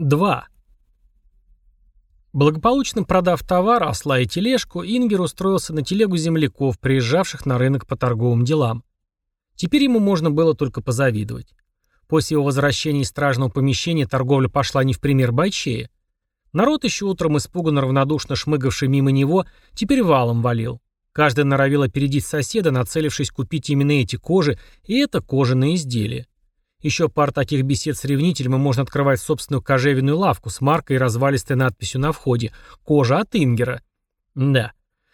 2. Благополучно продав товар, осла и тележку, Ингер устроился на телегу земляков, приезжавших на рынок по торговым делам. Теперь ему можно было только позавидовать. После его возвращения из стражного помещения торговля пошла не в пример бойчее. Народ еще утром испуганно равнодушно шмыгавший мимо него, теперь валом валил. Каждый норовил опередить соседа, нацелившись купить именно эти кожи и это кожаные изделия. Еще пар таких бесед с ревнителем, и можно открывать собственную кожевенную лавку с маркой и развалистой надписью на входе «Кожа от Ингера». Да.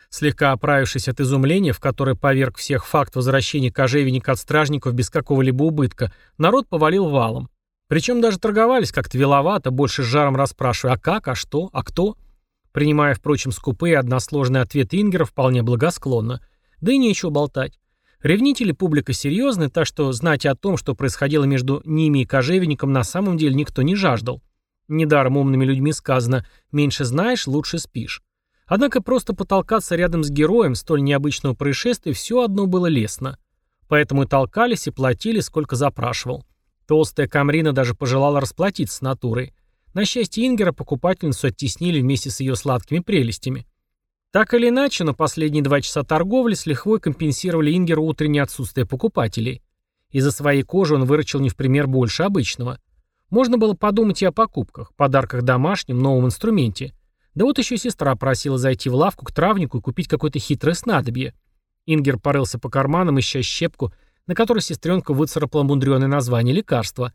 Слегка оправившись от изумления, в которое поверг всех факт возвращения кожевенника от стражников без какого-либо убытка, народ повалил валом. Причем даже торговались как-то веловато, больше с жаром расспрашивая «А как? А что? А кто?». Принимая, впрочем, скупые односложные ответы Ингера вполне благосклонно. Да и нечего болтать. Ревнители публика серьезная, так что знать о том, что происходило между ними и кожевенником, на самом деле никто не жаждал. Недаром умными людьми сказано «меньше знаешь, лучше спишь». Однако просто потолкаться рядом с героем столь необычного происшествия все одно было лестно. Поэтому и толкались, и платили, сколько запрашивал. Толстая камрина даже пожелала расплатиться с натурой. На счастье Ингера покупательницу оттеснили вместе с ее сладкими прелестями. Так или иначе, но последние два часа торговли с лихвой компенсировали Ингеру утреннее отсутствие покупателей. Из-за своей кожи он выручил не в пример больше обычного. Можно было подумать и о покупках, подарках домашним, новом инструменте. Да вот еще сестра просила зайти в лавку к травнику и купить какое-то хитрое снадобье. Ингер порылся по карманам, ища щепку, на которой сестренка выцарапала мудреное название лекарства.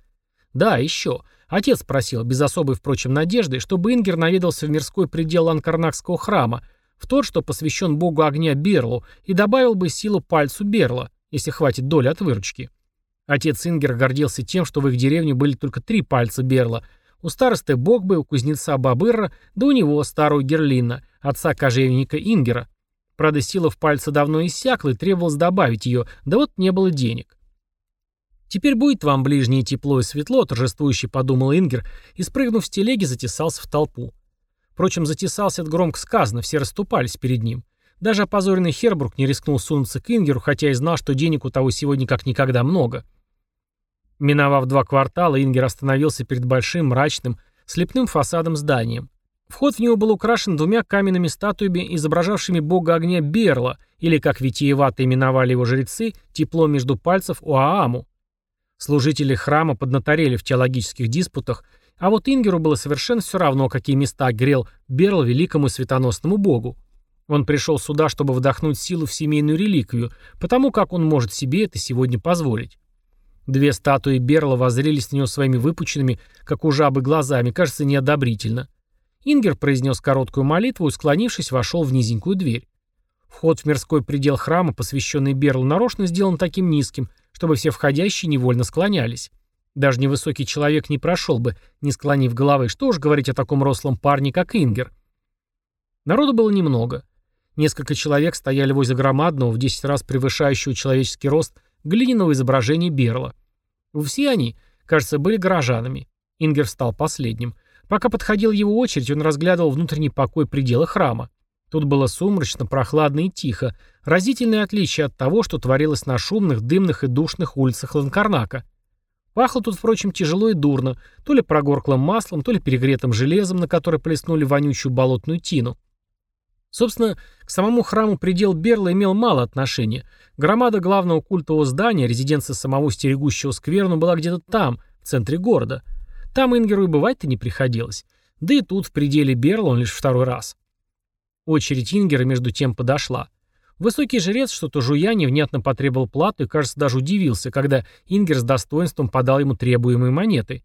Да, еще. Отец просил, без особой, впрочем, надежды, чтобы Ингер наведался в мирской предел Ланкарнакского храма, в тот, что посвящен богу огня Берлу, и добавил бы силу пальцу Берла, если хватит доли от выручки. Отец Ингер гордился тем, что в их деревне были только три пальца Берла. У старосты Богбы, у кузнеца Бабырра, да у него, старого Герлина, отца кожевника Ингера. Правда, сила в пальце давно иссякла и требовалось добавить ее, да вот не было денег. «Теперь будет вам ближнее тепло и светло», — торжествующе подумал Ингер, и, спрыгнув с телеги, затесался в толпу. Впрочем, затесался это громко сказано, все расступались перед ним. Даже опозоренный Хербрук не рискнул сунуться к Ингеру, хотя и знал, что денег у того сегодня как никогда много. Миновав два квартала, Ингер остановился перед большим, мрачным, слепным фасадом зданием. Вход в него был украшен двумя каменными статуями, изображавшими бога огня Берла, или, как витиевато именовали его жрецы, тепло между пальцев Уааму. Служители храма поднаторели в теологических диспутах а вот Ингеру было совершенно все равно, какие места грел Берл великому светоносному богу. Он пришел сюда, чтобы вдохнуть силу в семейную реликвию, потому как он может себе это сегодня позволить. Две статуи Берла воззрелись на него своими выпученными, как у жабы, глазами, кажется, неодобрительно. Ингер произнес короткую молитву и, склонившись, вошел в низенькую дверь. Вход в мирской предел храма, посвященный Берлу, нарочно сделан таким низким, чтобы все входящие невольно склонялись. Даже невысокий человек не прошел бы, не склонив головы. Что уж говорить о таком рослом парне, как Ингер. Народу было немного. Несколько человек стояли возле громадного, в 10 раз превышающего человеческий рост, глиняного изображения Берла. Все они, кажется, были горожанами. Ингер стал последним. Пока подходила его очередь, он разглядывал внутренний покой предела храма. Тут было сумрачно, прохладно и тихо, разительное отличие от того, что творилось на шумных, дымных и душных улицах Ланкарнака. Пахло тут, впрочем, тяжело и дурно, то ли прогорклым маслом, то ли перегретым железом, на которое плеснули вонючую болотную тину. Собственно, к самому храму предел Берла имел мало отношения. Громада главного культового здания, резиденция самого стерегущего скверну, была где-то там, в центре города. Там Ингеру и бывать-то не приходилось. Да и тут, в пределе Берла, он лишь второй раз. Очередь Ингера между тем подошла. Высокий жрец, что-то жуя, невнятно потребовал плату и, кажется, даже удивился, когда Ингер с достоинством подал ему требуемые монеты.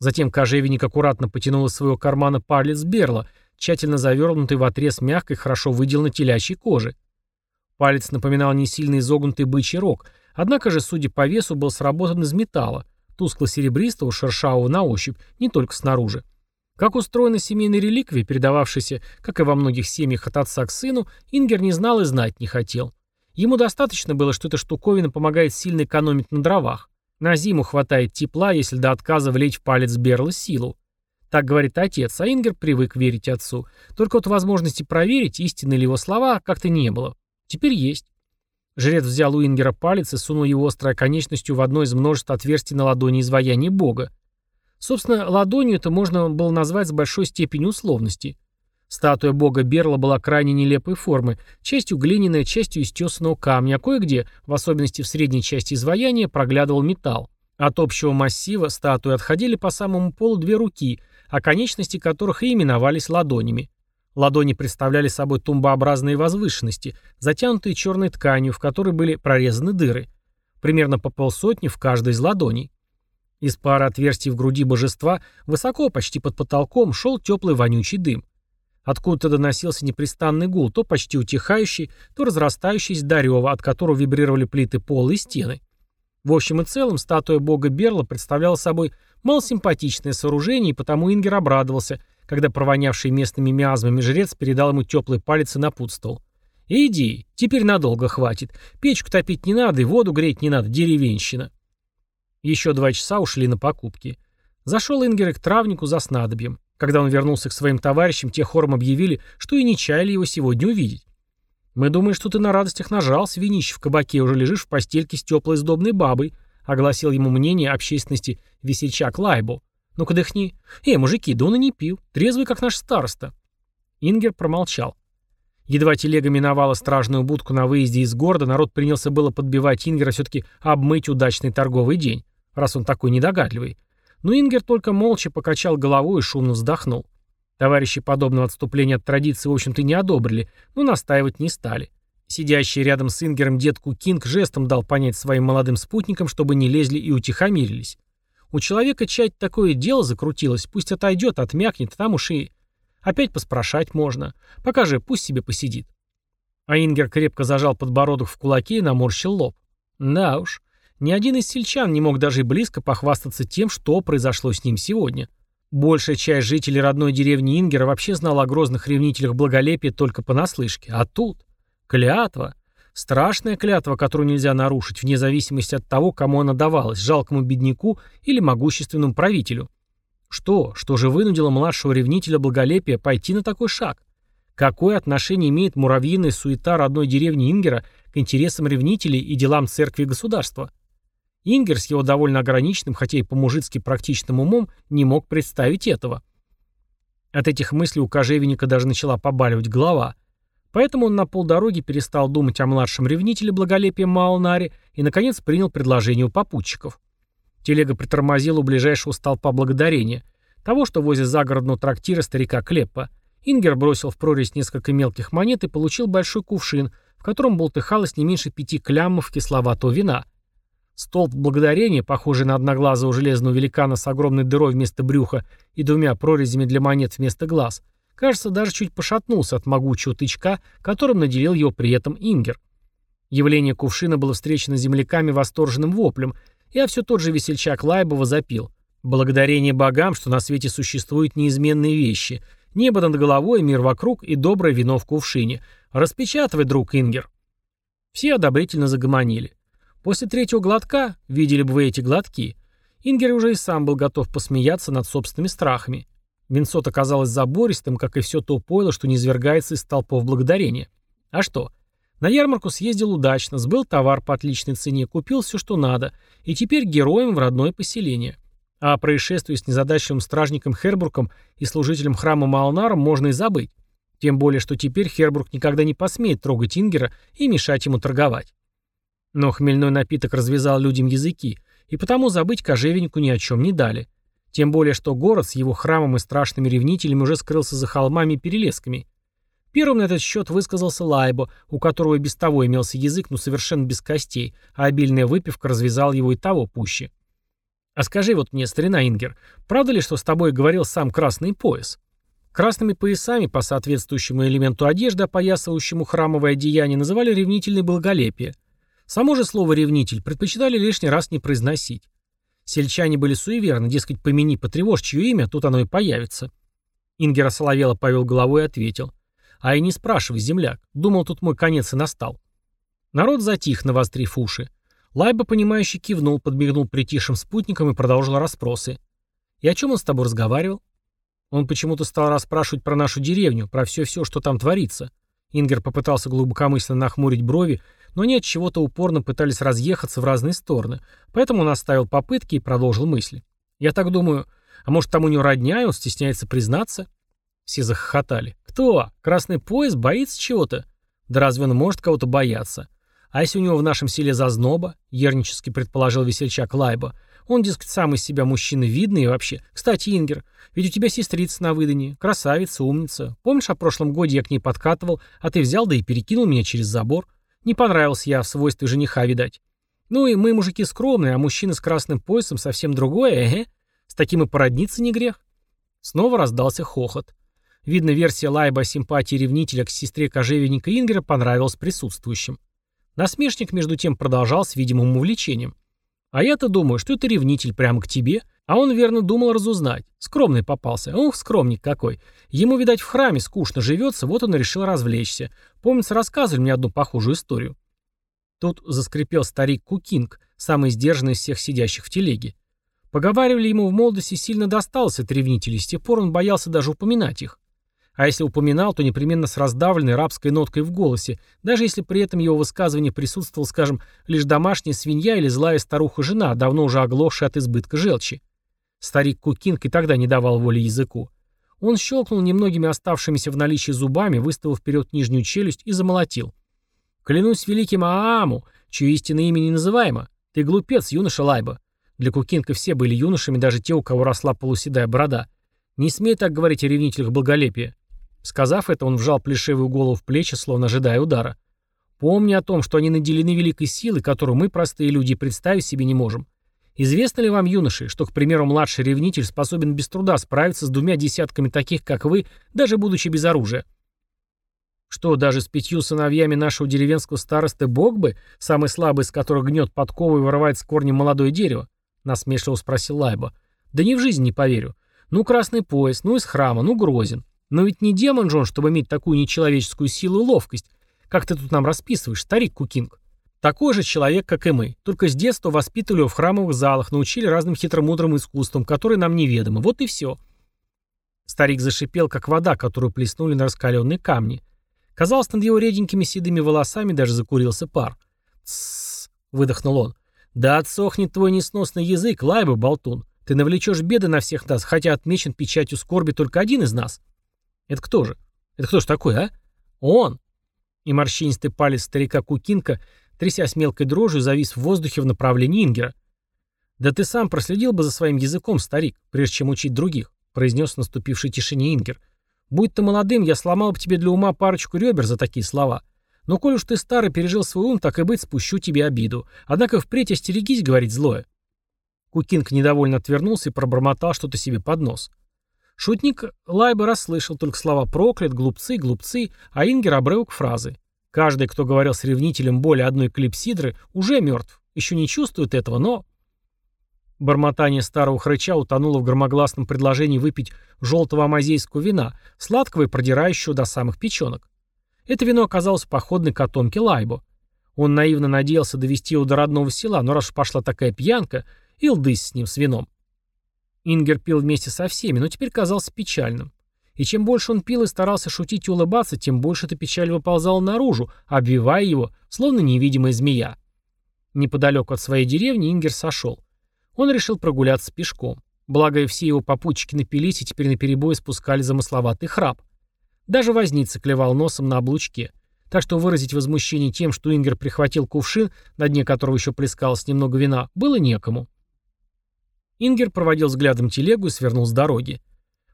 Затем кожевенник аккуратно потянул из своего кармана палец Берла, тщательно завернутый в отрез мягкой, хорошо выделанной телячьей кожи. Палец напоминал не сильно изогнутый бычий рог, однако же, судя по весу, был сработан из металла, тускло-серебристого, шершавого на ощупь, не только снаружи. Как устроена семейная реликвия, передававшаяся, как и во многих семьях от отца к сыну, Ингер не знал и знать не хотел. Ему достаточно было, что эта штуковина помогает сильно экономить на дровах. На зиму хватает тепла, если до отказа влечь в палец Берла силу. Так говорит отец, а Ингер привык верить отцу. Только вот возможности проверить, истинны ли его слова, как-то не было. Теперь есть. Жрец взял у Ингера палец и сунул его острой конечностью в одно из множества отверстий на ладони изваяния бога. Собственно, ладонью это можно было назвать с большой степенью условности. Статуя бога Берла была крайне нелепой формы, частью глиняная, частью из камня, а кое-где, в особенности в средней части изваяния, проглядывал металл. От общего массива статуи отходили по самому полу две руки, а конечности которых и именовались ладонями. Ладони представляли собой тумбообразные возвышенности, затянутые черной тканью, в которой были прорезаны дыры. Примерно по полсотни в каждой из ладоней. Из пары отверстий в груди божества, высоко, почти под потолком, шел теплый вонючий дым. Откуда-то доносился непрестанный гул, то почти утихающий, то разрастающийся до рева, от которого вибрировали плиты пола и стены. В общем и целом, статуя бога Берла представляла собой малосимпатичное сооружение, и потому Ингер обрадовался, когда провонявший местными миазмами жрец передал ему теплый палец и напутствовал. «Иди, теперь надолго хватит. Печку топить не надо и воду греть не надо, деревенщина». Еще два часа ушли на покупки. Зашел Ингер к травнику за снадобьем. Когда он вернулся к своим товарищам, те хором объявили, что и не чаяли его сегодня увидеть. «Мы думаем, что ты на радостях нажал, свинищ в кабаке, уже лежишь в постельке с теплой сдобной бабой», огласил ему мнение общественности весельчак Лайбо. «Ну-ка дыхни. Эй, мужики, да он и не пил. Трезвый, как наш староста». Ингер промолчал. Едва телега миновала стражную будку на выезде из города, народ принялся было подбивать Ингера все-таки обмыть удачный торговый день, раз он такой недогадливый. Но Ингер только молча покачал головой и шумно вздохнул. Товарищи подобного отступления от традиции, в общем-то, не одобрили, но настаивать не стали. Сидящий рядом с Ингером детку Кинг жестом дал понять своим молодым спутникам, чтобы не лезли и утихомирились. У человека чать такое дело закрутилось, пусть отойдет, отмякнет, там уж и... Опять поспрашать можно. Пока же, пусть себе посидит. А Ингер крепко зажал подбородок в кулаке и наморщил лоб. Да уж, ни один из сельчан не мог даже близко похвастаться тем, что произошло с ним сегодня. Большая часть жителей родной деревни Ингера вообще знала о грозных ревнителях благолепия только понаслышке. А тут... Клятва. Страшная клятва, которую нельзя нарушить, вне зависимости от того, кому она давалась, жалкому бедняку или могущественному правителю. Что? Что же вынудило младшего ревнителя благолепия пойти на такой шаг? Какое отношение имеет муравьиная суета родной деревни Ингера к интересам ревнителей и делам церкви и государства? Ингер с его довольно ограниченным, хотя и по-мужицки практичным умом, не мог представить этого. От этих мыслей у кожевенника даже начала побаливать голова. Поэтому он на полдороги перестал думать о младшем ревнителе благолепия Маонаре и, наконец, принял предложение у попутчиков. Телега притормозила у ближайшего столпа благодарения, того, что возле загородного трактира старика Клеппа. Ингер бросил в прорезь несколько мелких монет и получил большой кувшин, в котором болтыхалось не меньше пяти кляммов кисловатого вина – Столб благодарения, похожий на одноглазого железного великана с огромной дырой вместо брюха и двумя прорезями для монет вместо глаз, кажется, даже чуть пошатнулся от могучего тычка, которым наделил его при этом Ингер. Явление кувшина было встречено земляками восторженным воплем, а все тот же весельчак Лайбова запил. Благодарение богам, что на свете существуют неизменные вещи. Небо над головой, мир вокруг и доброе вино в кувшине. Распечатывай, друг Ингер. Все одобрительно загомонили. После третьего глотка, видели бы вы эти глотки, Ингер уже и сам был готов посмеяться над собственными страхами. Винсот оказалось забористым, как и все то пойло, что не извергается из толпов благодарения. А что? На ярмарку съездил удачно, сбыл товар по отличной цене, купил все, что надо, и теперь героем в родное поселение. А о происшествии с незадачливым стражником Хербургом и служителем храма Малнаром можно и забыть. Тем более, что теперь Хербург никогда не посмеет трогать Ингера и мешать ему торговать. Но хмельной напиток развязал людям языки, и потому забыть кожевеннику ни о чем не дали. Тем более, что город с его храмом и страшными ревнителями уже скрылся за холмами и перелесками. Первым на этот счет высказался Лайбо, у которого и без того имелся язык, но совершенно без костей, а обильная выпивка развязал его и того пуще. «А скажи вот мне, старина Ингер, правда ли, что с тобой говорил сам красный пояс?» Красными поясами по соответствующему элементу одежды, опоясывающему храмовое одеяние, называли ревнительное благолепие. Само же слово «ревнитель» предпочитали лишний раз не произносить. Сельчане были суеверны, дескать, помяни, потревожь чье имя, тут оно и появится. Ингер осоловело повел головой и ответил. А и не спрашивай, земляк, думал, тут мой конец и настал. Народ затих, навострив уши. Лайба, понимающий, кивнул, подмигнул притихшим спутникам и продолжил расспросы. «И о чем он с тобой разговаривал?» Он почему-то стал расспрашивать про нашу деревню, про все-все, что там творится. Ингер попытался глубокомысленно нахмурить брови, но они от чего-то упорно пытались разъехаться в разные стороны, поэтому он оставил попытки и продолжил мысли. Я так думаю, А может, там у него родня, и он стесняется признаться? Все захохотали. Кто? Красный пояс? Боится чего-то? Да разве он может кого-то бояться? А если у него в нашем селе зазноба? Ернически предположил весельчак Лайба. Он, дескать, сам из себя мужчина видный и вообще. Кстати, Ингер, ведь у тебя сестрица на выданье. Красавица, умница. Помнишь, о прошлом годе я к ней подкатывал, а ты взял да и перекинул меня через забор? Не понравился я в свойстве жениха, видать. Ну и мы мужики скромные, а мужчина с красным поясом совсем другое, эге. С таким и породниться не грех. Снова раздался хохот. Видно, версия Лайба о симпатии ревнителя к сестре кожевенника Ингера понравилась присутствующим. Насмешник, между тем, продолжал с видимым увлечением. А я-то думаю, что это ревнитель прямо к тебе. А он, верно, думал разузнать. Скромный попался. Ух, скромник какой. Ему, видать, в храме скучно живется, вот он и решил развлечься. Помнится, рассказывали мне одну похожую историю. Тут заскрипел старик Кукинг, самый сдержанный из всех сидящих в телеге. Поговаривали ему в молодости сильно досталось от ревнителей, с тех пор он боялся даже упоминать их. А если упоминал, то непременно с раздавленной рабской ноткой в голосе, даже если при этом его высказывании присутствовал, скажем, лишь домашняя свинья или злая старуха-жена, давно уже оглохшая от избытка желчи. Старик Кукинг и тогда не давал воли языку. Он щелкнул немногими оставшимися в наличии зубами, выставив вперед нижнюю челюсть и замолотил. «Клянусь великим Ааму, чье истинное имя не называемо. Ты глупец, юноша Лайба». Для Кукинка все были юношами, даже те, у кого росла полуседая борода. «Не смей так говорить о ревнителях благолепия. Сказав это, он вжал плешивую голову в плечи, словно ожидая удара. «Помни о том, что они наделены великой силой, которую мы, простые люди, представить себе не можем. Известно ли вам, юноши, что, к примеру, младший ревнитель способен без труда справиться с двумя десятками таких, как вы, даже будучи без оружия?» «Что, даже с пятью сыновьями нашего деревенского старосты Бог бы, самый слабый из которых гнет подкову и вырывает с корнем молодое дерево?» — насмешливо спросил Лайба. «Да ни в жизнь не поверю. Ну, красный пояс, ну, из храма, ну, грозен. Но ведь не демон же он, чтобы иметь такую нечеловеческую силу и ловкость. Как ты тут нам расписываешь, старик Кукинг? Такой же человек, как и мы. Только с детства воспитывали его в храмовых залах, научили разным хитромудрым искусствам, которые нам неведомы. Вот и все. Старик зашипел, как вода, которую плеснули на раскаленные камни. Казалось, над его реденькими седыми волосами даже закурился пар. «Тссс», — выдохнул он. «Да отсохнет твой несносный язык, лайба, болтун. Ты навлечешь беды на всех нас, хотя отмечен печатью скорби только один из нас». Это кто же? Это кто же такой, а? Он! И морщинистый палец старика Кукинка, трясясь мелкой дрожью, завис в воздухе в направлении Ингера. «Да ты сам проследил бы за своим языком, старик, прежде чем учить других», произнес в наступившей тишине Ингер. «Будь ты молодым, я сломал бы тебе для ума парочку ребер за такие слова. Но коль уж ты старый пережил свой ум, так и быть, спущу тебе обиду. Однако впредь остерегись говорить злое». Кукинг недовольно отвернулся и пробормотал что-то себе под нос. Шутник Лайба расслышал только слова «проклят», «глупцы», «глупцы», а Ингер — обрывок фразы. Каждый, кто говорил с ревнителем более одной клипсидры, уже мертв. Еще не чувствует этого, но... Бормотание старого хрыча утонуло в громогласном предложении выпить желтого амазейского вина, сладкого и продирающего до самых печенок. Это вино оказалось походной котомке Лайбо. Он наивно надеялся довести его до родного села, но раз пошла такая пьянка, и лдысь с ним, с вином. Ингер пил вместе со всеми, но теперь казался печальным. И чем больше он пил и старался шутить и улыбаться, тем больше эта печаль выползала наружу, обвивая его, словно невидимая змея. Неподалеку от своей деревни Ингер сошел. Он решил прогуляться пешком. Благо и все его попутчики напились и теперь наперебой спускали замысловатый храп. Даже возница клевал носом на облучке. Так что выразить возмущение тем, что Ингер прихватил кувшин, на дне которого еще плескалось немного вина, было некому. Ингер проводил взглядом телегу и свернул с дороги.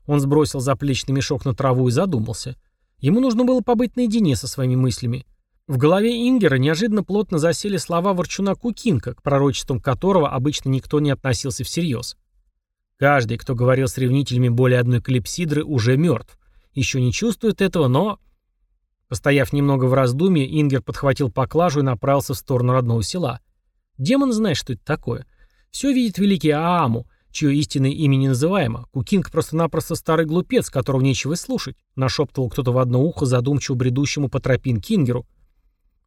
Он сбросил заплечный мешок на траву и задумался. Ему нужно было побыть наедине со своими мыслями. В голове Ингера неожиданно плотно засели слова ворчуна Кукинка, к пророчествам которого обычно никто не относился всерьез. Каждый, кто говорил с ревнителями более одной клипсидры, уже мертв. Еще не чувствует этого, но... Постояв немного в раздумье, Ингер подхватил поклажу и направился в сторону родного села. Демон знает, что это такое. Все видит великий Ааму, чье истинное имя не называемо. Кукинг просто-напросто старый глупец, которого нечего слушать, нашептывал кто-то в одно ухо задумчиво бредущему по тропин Кингеру.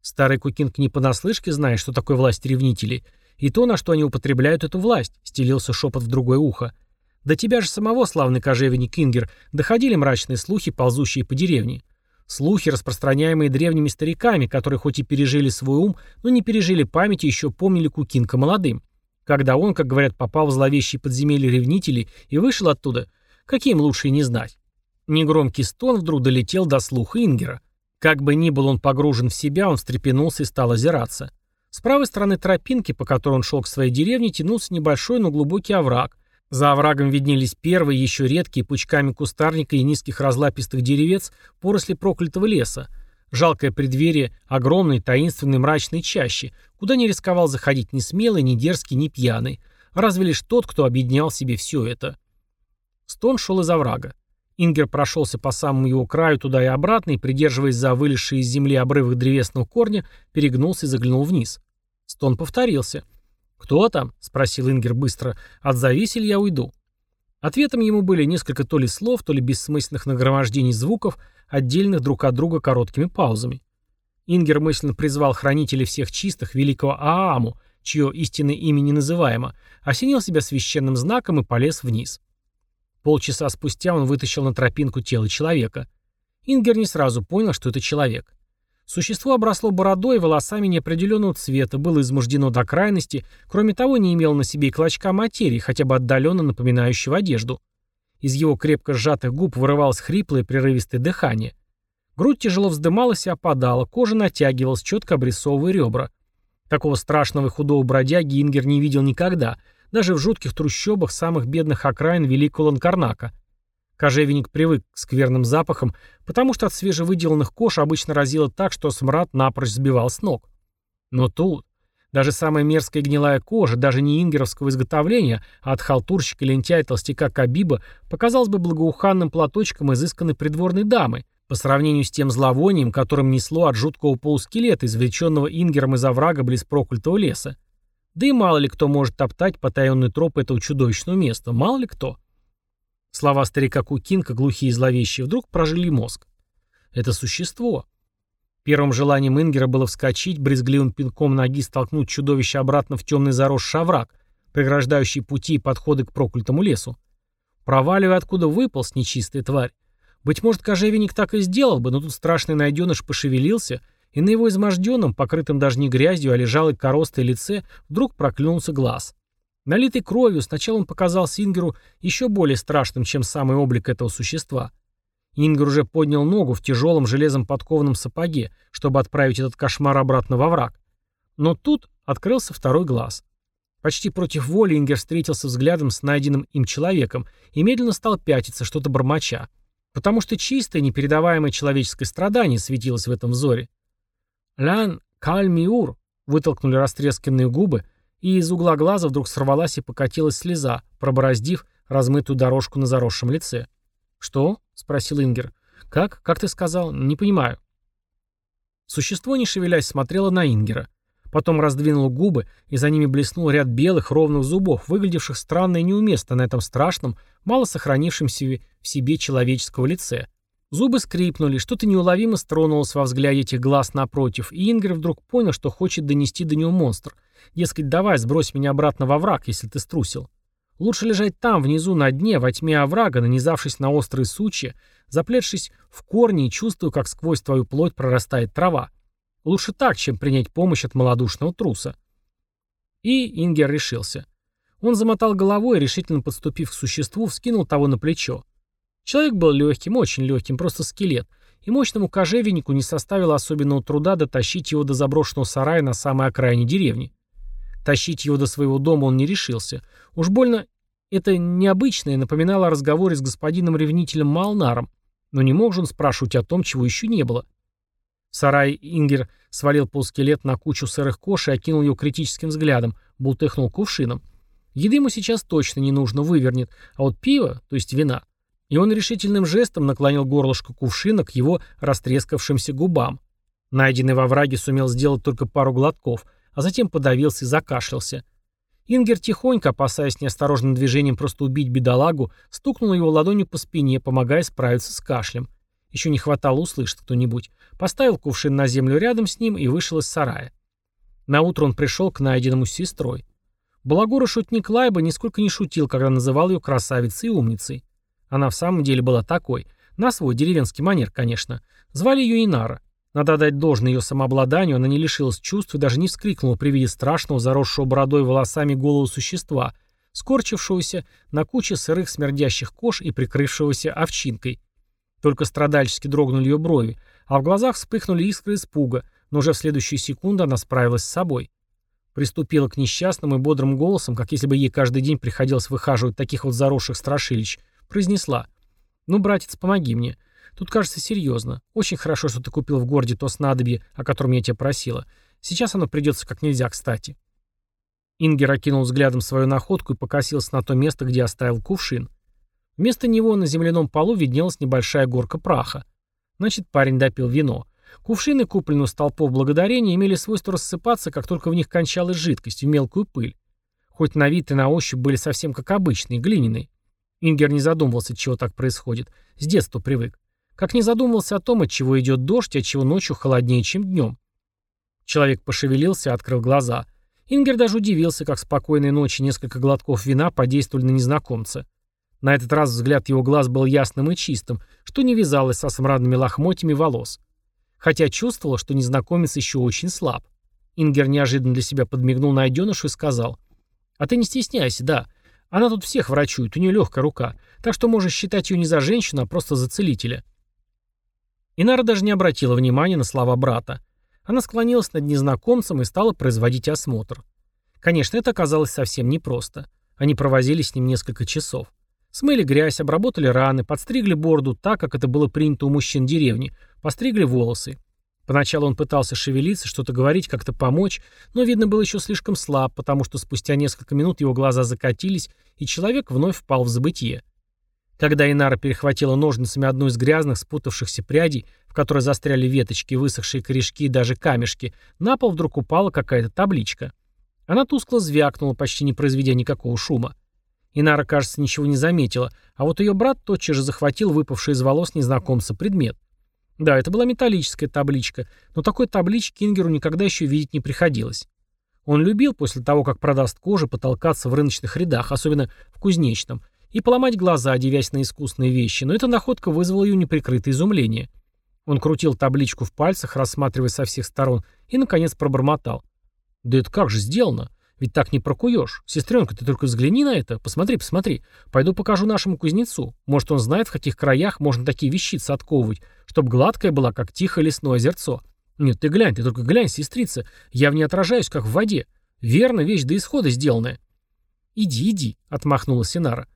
Старый Кукинг не понаслышке знает, что такое власть ревнителей, и то, на что они употребляют эту власть, стелился шепот в другое ухо. До тебя же самого, славный кожевенник Кингер, доходили мрачные слухи, ползущие по деревне. Слухи, распространяемые древними стариками, которые хоть и пережили свой ум, но не пережили память и еще помнили Кукинка молодым. Когда он, как говорят, попал в зловещие подземелья ревнителей и вышел оттуда, каким лучше и не знать. Негромкий стон вдруг долетел до слуха Ингера. Как бы ни был он погружен в себя, он встрепенулся и стал озираться. С правой стороны тропинки, по которой он шел к своей деревне, тянулся небольшой, но глубокий овраг. За оврагом виднелись первые, еще редкие, пучками кустарника и низких разлапистых деревец, поросли проклятого леса. Жалкое преддверие огромной, таинственной, мрачной чащи, куда не рисковал заходить ни смелый, ни дерзкий, ни пьяный. Разве лишь тот, кто объединял себе все это. Стон шел из оврага. Ингер прошелся по самому его краю туда и обратно и, придерживаясь за вылезшие из земли обрывок древесного корня, перегнулся и заглянул вниз. Стон повторился. «Кто там?» — спросил Ингер быстро. «Отзовись, или я уйду». Ответом ему были несколько то ли слов, то ли бессмысленных нагромождений звуков, отдельных друг от друга короткими паузами. Ингер мысленно призвал хранителей всех чистых, великого Ааму, чье истинное имя не называемо, осенил себя священным знаком и полез вниз. Полчаса спустя он вытащил на тропинку тело человека. Ингер не сразу понял, что это человек. Существо обросло бородой и волосами неопределенного цвета, было измождено до крайности, кроме того, не имело на себе и клочка материи, хотя бы отдаленно напоминающего одежду. Из его крепко сжатых губ вырывалось хриплое прерывистое дыхание. Грудь тяжело вздымалась и опадала, кожа натягивалась, четко обрисовывая ребра. Такого страшного и худого бродяги Ингер не видел никогда, даже в жутких трущобах самых бедных окраин Великого Ланкарнака. Кожевенник привык к скверным запахам, потому что от свежевыделанных кож обычно разило так, что смрад напрочь сбивал с ног. Но тут даже самая мерзкая гнилая кожа, даже не ингеровского изготовления, а от халтурщика, лентяя, толстяка Кабиба, показалась бы благоуханным платочком изысканной придворной дамы, по сравнению с тем зловонием, которым несло от жуткого полускелета, извлеченного ингером из оврага близ проклятого леса. Да и мало ли кто может топтать потаенный троп этого чудовищного места, мало ли кто. Слова старика Кукинка, глухие и зловещие, вдруг прожили мозг. Это существо. Первым желанием Ингера было вскочить, брезгливым пинком ноги столкнуть чудовище обратно в темный заросший овраг, преграждающий пути и подходы к проклятому лесу. Проваливая, откуда выпал с нечистая тварь. Быть может, кожевенник так и сделал бы, но тут страшный найденыш пошевелился — и на его изможденном, покрытом даже не грязью, а лежалой коростой лице вдруг проклюнулся глаз. Налитый кровью, сначала он показался Ингеру еще более страшным, чем самый облик этого существа. Ингер уже поднял ногу в тяжелом железом подкованном сапоге, чтобы отправить этот кошмар обратно во враг. Но тут открылся второй глаз. Почти против воли Ингер встретился взглядом с найденным им человеком и медленно стал пятиться, что-то бормоча. Потому что чистое, непередаваемое человеческое страдание светилось в этом взоре. «Лян кальмиур!» вытолкнули растресканные губы, и из угла глаза вдруг сорвалась и покатилась слеза, пробороздив размытую дорожку на заросшем лице. «Что?» — спросил Ингер. «Как? Как ты сказал? Не понимаю». Существо, не шевелясь, смотрело на Ингера. Потом раздвинуло губы, и за ними блеснул ряд белых ровных зубов, выглядевших странно и неуместно на этом страшном, мало сохранившемся в себе человеческого лице. Зубы скрипнули, что-то неуловимо стронулось во взгляде этих глаз напротив, и Ингер вдруг понял, что хочет донести до него монстр. Дескать, давай, сбрось меня обратно во враг, если ты струсил. Лучше лежать там, внизу, на дне, во тьме оврага, нанизавшись на острые сучья, заплетшись в корни и чувствуя, как сквозь твою плоть прорастает трава. Лучше так, чем принять помощь от малодушного труса. И Ингер решился. Он замотал головой решительно подступив к существу, вскинул того на плечо. Человек был легким, очень легким, просто скелет, и мощному кожевеннику не составило особенного труда дотащить его до заброшенного сарая на самой окраине деревни. Тащить его до своего дома он не решился. Уж больно это необычное напоминало о разговоре с господином-ревнителем Малнаром, но не мог же он спрашивать о том, чего еще не было. В Ингер свалил полскелет на кучу сырых кош и окинул ее критическим взглядом, бултыхнул кувшином. Еды ему сейчас точно не нужно, вывернет, а вот пиво, то есть вина, и он решительным жестом наклонил горлышко кувшина к его растрескавшимся губам. Найденный во враге сумел сделать только пару глотков, а затем подавился и закашлялся. Ингер тихонько, опасаясь неосторожным движением просто убить бедолагу, стукнул его ладонью по спине, помогая справиться с кашлем. Еще не хватало услышать кто-нибудь. Поставил кувшин на землю рядом с ним и вышел из сарая. Наутро он пришел к найденному с сестрой. Балагура шутник Лайба нисколько не шутил, когда называл ее красавицей и умницей. Она в самом деле была такой. На свой деревенский манер, конечно. Звали ее Инара. Надо дать должное ее самообладанию, она не лишилась чувств и даже не вскрикнула при виде страшного, заросшего бородой волосами голого существа, скорчившегося на куче сырых смердящих кож и прикрывшегося овчинкой. Только страдальчески дрогнули ее брови, а в глазах вспыхнули искры испуга, но уже в следующую секунду она справилась с собой. Приступила к несчастным и бодрым голосом, как если бы ей каждый день приходилось выхаживать таких вот заросших страшилищ, произнесла «Ну, братец, помоги мне. Тут, кажется, серьезно. Очень хорошо, что ты купил в городе то снадобье, о котором я тебя просила. Сейчас оно придется как нельзя кстати». Ингер окинул взглядом свою находку и покосился на то место, где оставил кувшин. Вместо него на земляном полу виднелась небольшая горка праха. Значит, парень допил вино. Кувшины, купленные у столпов благодарения, имели свойство рассыпаться, как только в них кончалась жидкость, в мелкую пыль. Хоть на вид и на ощупь были совсем как обычные, глиняные. Ингер не задумывался, чего так происходит. С детства привык. Как не задумывался о том, от чего идет дождь, от чего ночью холоднее, чем днем. Человек пошевелился открыл глаза. Ингер даже удивился, как спокойной ночи несколько глотков вина подействовали на незнакомца. На этот раз взгляд его глаз был ясным и чистым, что не вязалось со смрадными лохмотьями волос. Хотя чувствовал, что незнакомец еще очень слаб. Ингер неожиданно для себя подмигнул найденышу и сказал. «А ты не стесняйся, да. Она тут всех врачует, у нее легкая рука, так что можешь считать ее не за женщину, а просто за целителя». Инара даже не обратила внимания на слова брата. Она склонилась над незнакомцем и стала производить осмотр. Конечно, это оказалось совсем непросто. Они провозили с ним несколько часов. Смыли грязь, обработали раны, подстригли бороду так, как это было принято у мужчин деревни, постригли волосы. Поначалу он пытался шевелиться, что-то говорить, как-то помочь, но, видно, был еще слишком слаб, потому что спустя несколько минут его глаза закатились, и человек вновь впал в забытье. Когда Инара перехватила ножницами одну из грязных, спутавшихся прядей, в которой застряли веточки, высохшие корешки и даже камешки, на пол вдруг упала какая-то табличка. Она тускло звякнула, почти не произведя никакого шума. Инара, кажется, ничего не заметила, а вот ее брат тотчас же захватил выпавший из волос незнакомца предмет. Да, это была металлическая табличка, но такой таблички Кингеру никогда еще видеть не приходилось. Он любил после того, как продаст кожу, потолкаться в рыночных рядах, особенно в кузнечном, и поломать глаза, девясь на искусные вещи, но эта находка вызвала ее неприкрытое изумление. Он крутил табличку в пальцах, рассматривая со всех сторон, и, наконец, пробормотал. «Да это как же сделано? Ведь так не прокуешь. Сестренка, ты только взгляни на это. Посмотри, посмотри. Пойду покажу нашему кузнецу. Может, он знает, в каких краях можно такие вещицы отковывать, чтобы гладкая была, как тихое лесное озерцо. Нет, ты глянь, ты только глянь, сестрица. Я в ней отражаюсь, как в воде. Верно, вещь до исхода сделанная. Иди, иди, отмахнулась Синара.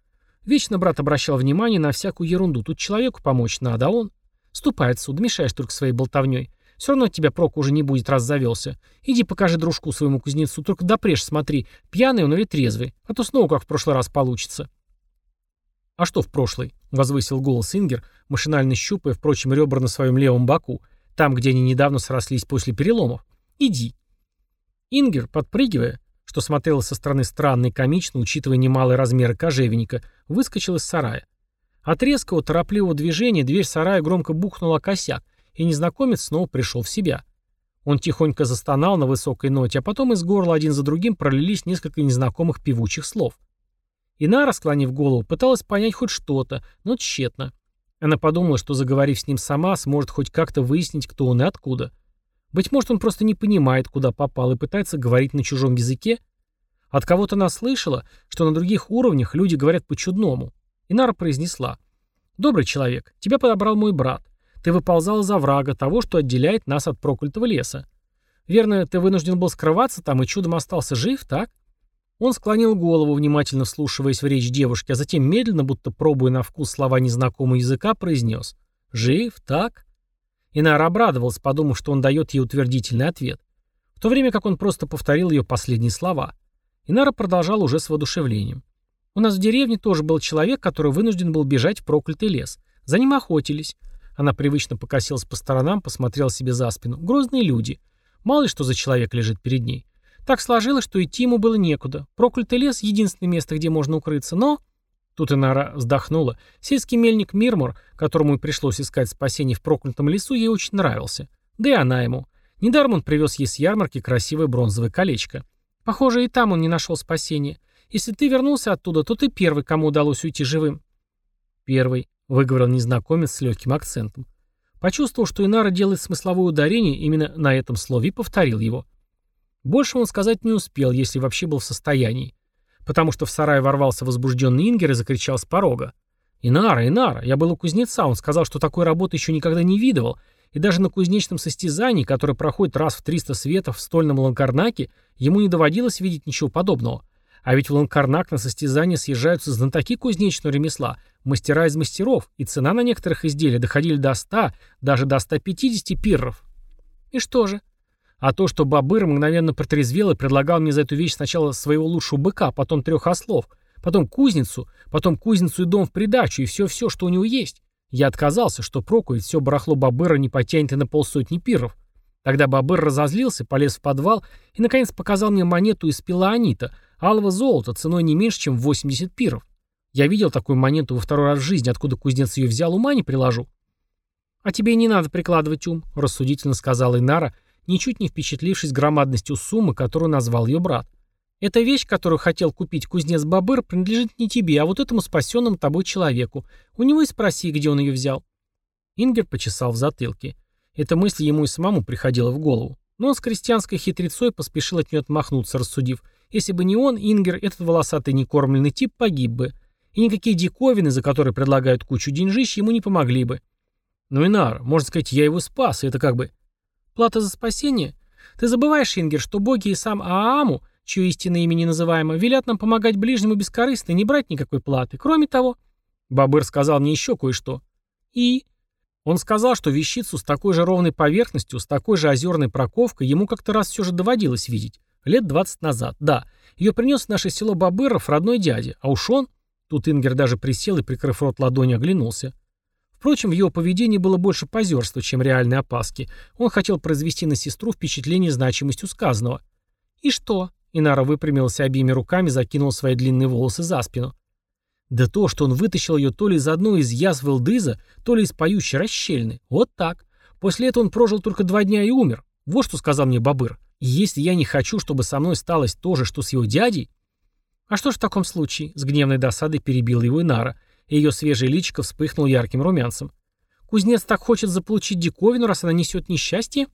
Вечно брат обращал внимание на всякую ерунду. Тут человеку помочь надо, а он... Ступай отсюда, мешаешь только своей болтовней. Все равно от тебя прок уже не будет, раз завелся. Иди покажи дружку своему кузнецу, только допрежь смотри, пьяный он или трезвый, а то снова как в прошлый раз получится. «А что в прошлый?» — возвысил голос Ингер, машинально щупая, впрочем, ребра на своем левом боку, там, где они недавно срослись после переломов. «Иди». Ингер, подпрыгивая, что смотрело со стороны странно и комично, учитывая немалые размеры кожевенника, выскочил из сарая. От резкого, торопливого движения дверь сарая громко бухнула косяк, и незнакомец снова пришел в себя. Он тихонько застонал на высокой ноте, а потом из горла один за другим пролились несколько незнакомых певучих слов. Инара, склонив голову, пыталась понять хоть что-то, но тщетно. Она подумала, что, заговорив с ним сама, сможет хоть как-то выяснить, кто он и откуда. Быть может, он просто не понимает, куда попал, и пытается говорить на чужом языке? От кого-то она слышала, что на других уровнях люди говорят по-чудному. Инара произнесла. «Добрый человек, тебя подобрал мой брат. Ты выползал за врага, того, что отделяет нас от проклятого леса. Верно, ты вынужден был скрываться там и чудом остался жив, так? Он склонил голову, внимательно вслушиваясь в речь девушки, а затем медленно, будто пробуя на вкус слова незнакомого языка, произнес «Жив, так?» Инара обрадовалась, подумав, что он дает ей утвердительный ответ, в то время как он просто повторил ее последние слова. Инара продолжала уже с воодушевлением. «У нас в деревне тоже был человек, который вынужден был бежать в проклятый лес. За ним охотились. Она привычно покосилась по сторонам, посмотрела себе за спину. Грозные люди. Мало ли что за человек лежит перед ней. Так сложилось, что идти ему было некуда. Проклятый лес — единственное место, где можно укрыться, но... Тут Инара вздохнула. Сельский мельник Мирмор, которому и пришлось искать спасение в проклятом лесу, ей очень нравился. Да и она ему. Недаром он привез ей с ярмарки красивое бронзовое колечко. Похоже, и там он не нашел спасения. Если ты вернулся оттуда, то ты первый, кому удалось уйти живым. Первый. — выговорил незнакомец с легким акцентом. Почувствовал, что Инара делает смысловое ударение именно на этом слове и повторил его. Больше он сказать не успел, если вообще был в состоянии. Потому что в сарай ворвался возбужденный Ингер и закричал с порога. «Инара, Инара, я был у кузнеца, он сказал, что такой работы еще никогда не видывал, и даже на кузнечном состязании, которое проходит раз в 300 светов в стольном Ланкарнаке, ему не доводилось видеть ничего подобного. А ведь в Ланкарнак на состязания съезжаются знатоки кузнечного ремесла, мастера из мастеров, и цена на некоторых изделий доходили до 100, даже до 150 пирров. И что же? А то, что Бабыр мгновенно протрезвел и предлагал мне за эту вещь сначала своего лучшего быка, потом трех ослов, потом кузницу, потом кузницу и дом в придачу, и все-все, что у него есть. Я отказался, что проку, все барахло Бабыра не потянет и на полсотни пиров. Тогда Бабыр разозлился, полез в подвал и, наконец, показал мне монету из пилаанита, алого золота, ценой не меньше, чем 80 пиров. Я видел такую монету во второй раз в жизни, откуда кузнец ее взял, ума не приложу. «А тебе не надо прикладывать ум», — рассудительно сказала Инара, ничуть не впечатлившись громадностью суммы, которую назвал ее брат. Эта вещь, которую хотел купить кузнец Бабыр, принадлежит не тебе, а вот этому спасенному тобой человеку. У него и спроси, где он ее взял». Ингер почесал в затылке. Эта мысль ему и самому приходила в голову. Но он с крестьянской хитрецой поспешил от нее отмахнуться, рассудив. Если бы не он, Ингер, этот волосатый некормленный тип, погиб бы. И никакие диковины, за которые предлагают кучу деньжищ, ему не помогли бы. Ну, Инар, можно сказать, я его спас, и это как бы... Плата за спасение? Ты забываешь, Ингер, что боги и сам Ааму чье истинное имя не называемо, велят нам помогать ближнему бескорыстно и не брать никакой платы. Кроме того, Бабыр сказал мне еще кое-что. И... Он сказал, что вещицу с такой же ровной поверхностью, с такой же озерной проковкой ему как-то раз все же доводилось видеть. Лет 20 назад, да. Ее принес в наше село Бабыров родной дядя, а уж он... Тут Ингер даже присел и, прикрыв рот ладонью, оглянулся. Впрочем, в его поведении было больше позерства, чем реальной опаски. Он хотел произвести на сестру впечатление значимостью сказанного. «И что?» Инара выпрямился обеими руками, закинул свои длинные волосы за спину. Да то, что он вытащил ее то ли из одной из язв Элдыза, то ли из поющей расщельны. Вот так. После этого он прожил только два дня и умер. Вот что сказал мне Бабыр. Если я не хочу, чтобы со мной сталось то же, что с его дядей... А что ж в таком случае? С гневной досадой перебил его Инара, и ее свежее личико вспыхнул ярким румянцем. Кузнец так хочет заполучить диковину, раз она несет несчастье?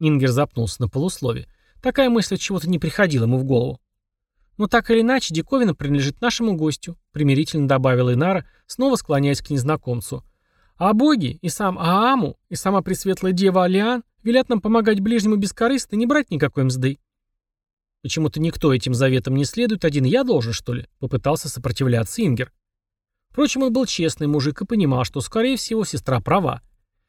Ингер запнулся на полуслове. Такая мысль от чего-то не приходила ему в голову. «Но так или иначе, диковина принадлежит нашему гостю», примирительно добавила Инара, снова склоняясь к незнакомцу. «А боги, и сам Ааму, и сама Пресветлая Дева Алиан велят нам помогать ближнему бескорыстно и не брать никакой мзды». «Почему-то никто этим заветам не следует, один я должен, что ли?» попытался сопротивляться Ингер. Впрочем, он был честный мужик и понимал, что, скорее всего, сестра права.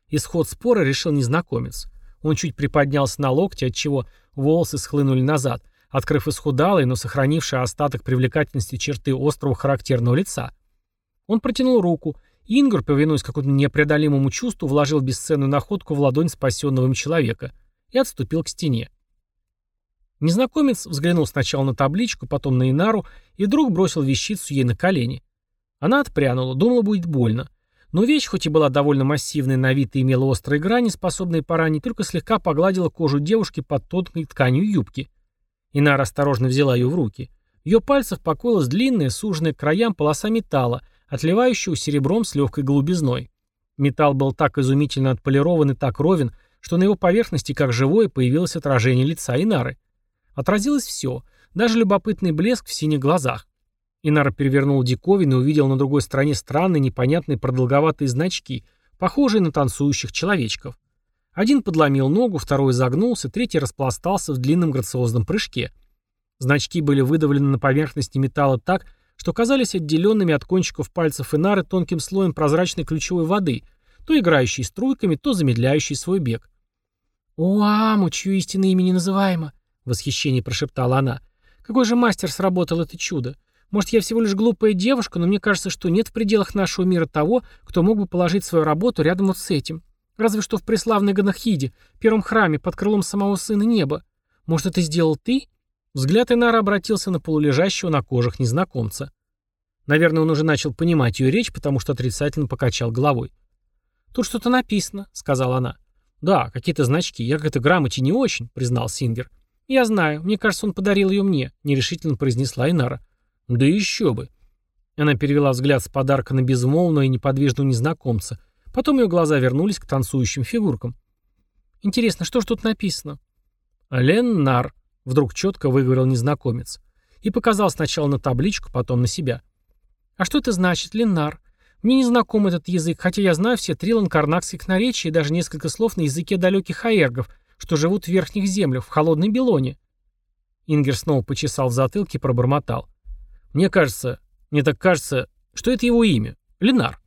Исход спора решил незнакомец. Он чуть приподнялся на локте, отчего волосы схлынули назад, открыв исхудалый, но сохранивший остаток привлекательности черты острого характерного лица. Он протянул руку, Ингур, повинуясь какому-то непреодолимому чувству, вложил бесценную находку в ладонь спасенного им человека и отступил к стене. Незнакомец взглянул сначала на табличку, потом на Инару и вдруг бросил вещицу ей на колени. Она отпрянула, думала, будет больно. Но вещь, хоть и была довольно массивной на вид и имела острые грани, способные поранить, только слегка погладила кожу девушки под тонкой тканью юбки. Инара осторожно взяла ее в руки. В ее пальцах покоилась длинная, суженная к краям полоса металла, отливающего серебром с легкой голубизной. Металл был так изумительно отполирован и так ровен, что на его поверхности, как живое, появилось отражение лица Инары. Отразилось все, даже любопытный блеск в синих глазах. Инара перевернул диковину и увидел на другой стороне странные непонятные продолговатые значки, похожие на танцующих человечков. Один подломил ногу, второй загнулся, третий распластался в длинном грациозном прыжке. Значки были выдавлены на поверхности металла так, что казались отделенными от кончиков пальцев Инары тонким слоем прозрачной ключевой воды, то играющей струйками, то замедляющей свой бег. «О, Аму, чье истинное имя не называемо!» — в прошептала она. «Какой же мастер сработал это чудо! Может, я всего лишь глупая девушка, но мне кажется, что нет в пределах нашего мира того, кто мог бы положить свою работу рядом вот с этим. Разве что в преславной Ганахиде, первом храме, под крылом самого Сына Неба. Может, это сделал ты?» Взгляд Инара обратился на полулежащего на кожах незнакомца. Наверное, он уже начал понимать ее речь, потому что отрицательно покачал головой. «Тут что-то написано», — сказала она. «Да, какие-то значки. Я как-то грамоте не очень», — признал Сингер. «Я знаю. Мне кажется, он подарил ее мне», — нерешительно произнесла Инара. Да еще бы. Она перевела взгляд с подарка на безмолвного и неподвижного незнакомца, Потом ее глаза вернулись к танцующим фигуркам. «Интересно, что ж тут написано?» «Леннар», — вдруг четко выговорил незнакомец. И показал сначала на табличку, потом на себя. «А что это значит, Леннар? Мне не знаком этот язык, хотя я знаю все три ланкарнакских наречия и даже несколько слов на языке далеких аергов, что живут в верхних землях, в холодной Белоне». Ингер снова почесал в затылке и пробормотал. «Мне кажется, мне так кажется, что это его имя. Ленар».